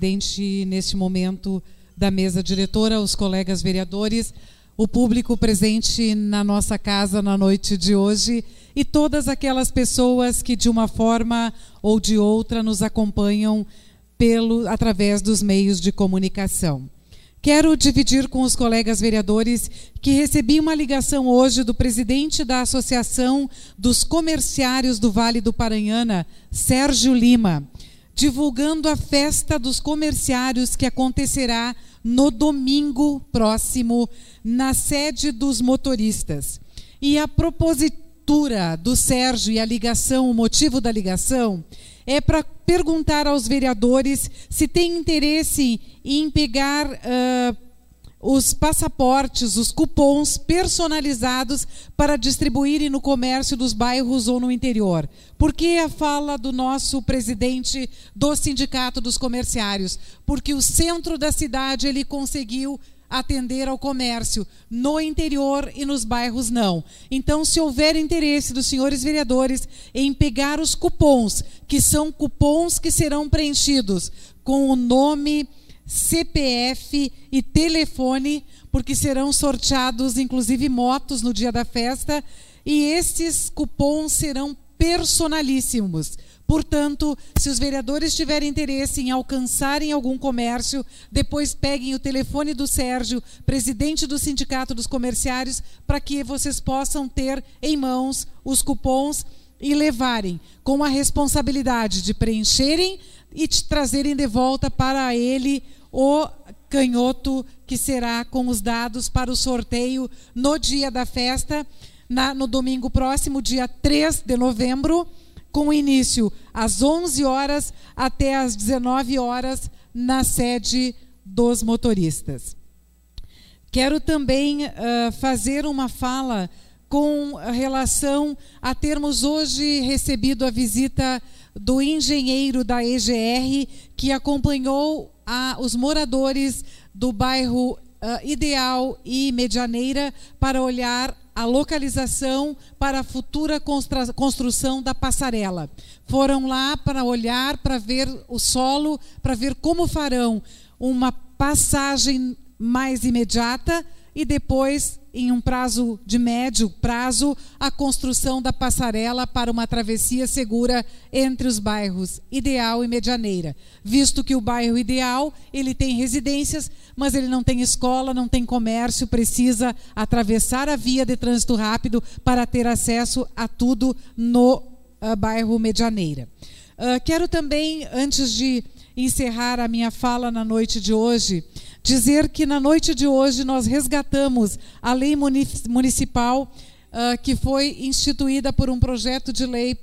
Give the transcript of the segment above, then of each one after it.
presidente neste momento da mesa diretora, os colegas vereadores, o público presente na nossa casa na noite de hoje e todas aquelas pessoas que de uma forma ou de outra nos acompanham pelo através dos meios de comunicação. Quero dividir com os colegas vereadores que recebi uma ligação hoje do presidente da Associação dos Comerciários do Vale do Paranhana, Sérgio Lima divulgando a festa dos comerciários que acontecerá no domingo próximo na sede dos motoristas. E a propositura do Sérgio e a ligação, o motivo da ligação, é para perguntar aos vereadores se tem interesse em pegar uh, os passaportes, os cupons personalizados para distribuírem no comércio dos bairros ou no interior. Por que a fala do nosso presidente do Sindicato dos Comerciários? Porque o centro da cidade ele conseguiu atender ao comércio, no interior e nos bairros não. Então, se houver interesse dos senhores vereadores em pegar os cupons, que são cupons que serão preenchidos com o nome CPF e telefone, porque serão sorteados inclusive motos no dia da festa, e esses cupons serão personalíssimos. Portanto, se os vereadores tiverem interesse em alcançarem algum comércio, depois peguem o telefone do Sérgio, presidente do Sindicato dos Comerciários, para que vocês possam ter em mãos os cupons e levarem com a responsabilidade de preencherem e te trazerem de volta para ele o canhoto que será com os dados para o sorteio no dia da festa, na, no domingo próximo, dia 3 de novembro, com início às 11 horas até às 19 horas na sede dos motoristas. Quero também uh, fazer uma fala com relação a termos hoje recebido a visita do engenheiro da EGR que acompanhou a, os moradores do bairro uh, Ideal e Medianeira para olhar a localização para a futura construção da passarela. Foram lá para olhar, para ver o solo, para ver como farão uma passagem mais imediata e depois, em um prazo de médio prazo, a construção da passarela para uma travessia segura entre os bairros Ideal e Medianeira, visto que o bairro Ideal ele tem residências, mas ele não tem escola, não tem comércio, precisa atravessar a via de trânsito rápido para ter acesso a tudo no uh, bairro Medianeira. Uh, quero também, antes de encerrar a minha fala na noite de hoje, dizer que na noite de hoje nós resgatamos a lei municipal uh, que foi instituída por um projeto de lei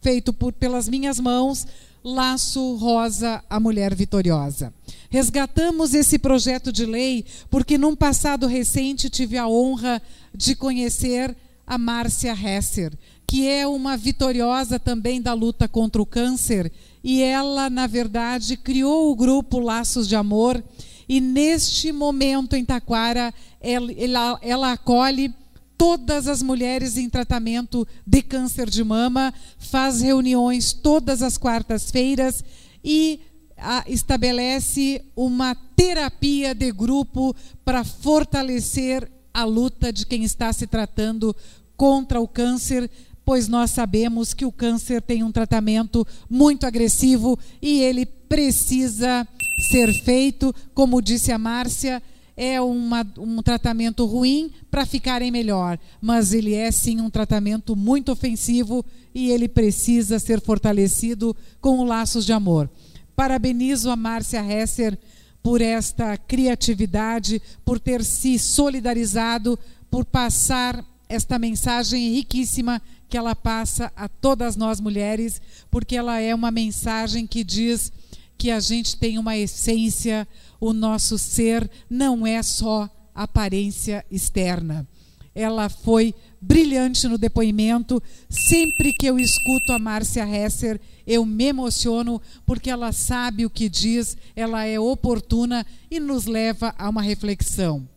feito por, pelas minhas mãos, Laço Rosa, a Mulher Vitoriosa. Resgatamos esse projeto de lei porque num passado recente tive a honra de conhecer a Márcia Hesser, que é uma vitoriosa também da luta contra o câncer, e ela, na verdade, criou o grupo Laços de Amor, e neste momento em Taquara, ela, ela, ela acolhe todas as mulheres em tratamento de câncer de mama, faz reuniões todas as quartas-feiras e a, estabelece uma terapia de grupo para fortalecer a luta de quem está se tratando contra o câncer, pois nós sabemos que o câncer tem um tratamento muito agressivo e ele precisa ser feito, como disse a Márcia, é uma, um tratamento ruim para ficarem melhor, mas ele é sim um tratamento muito ofensivo e ele precisa ser fortalecido com laços de amor. Parabenizo a Márcia Hesser por esta criatividade, por ter se solidarizado, por passar esta mensagem riquíssima que ela passa a todas nós mulheres, porque ela é uma mensagem que diz que a gente tem uma essência, o nosso ser não é só aparência externa. Ela foi brilhante no depoimento. Sempre que eu escuto a Márcia Hesser, eu me emociono porque ela sabe o que diz, ela é oportuna e nos leva a uma reflexão.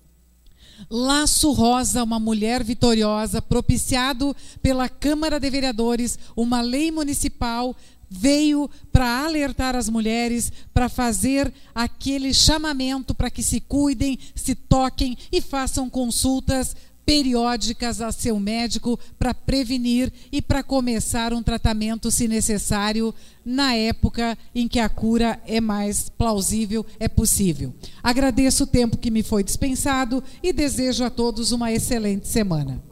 Laço Rosa, uma mulher vitoriosa, propiciado pela Câmara de Vereadores, uma lei municipal veio para alertar as mulheres, para fazer aquele chamamento para que se cuidem, se toquem e façam consultas periódicas a seu médico para prevenir e para começar um tratamento, se necessário, na época em que a cura é mais plausível, é possível. Agradeço o tempo que me foi dispensado e desejo a todos uma excelente semana.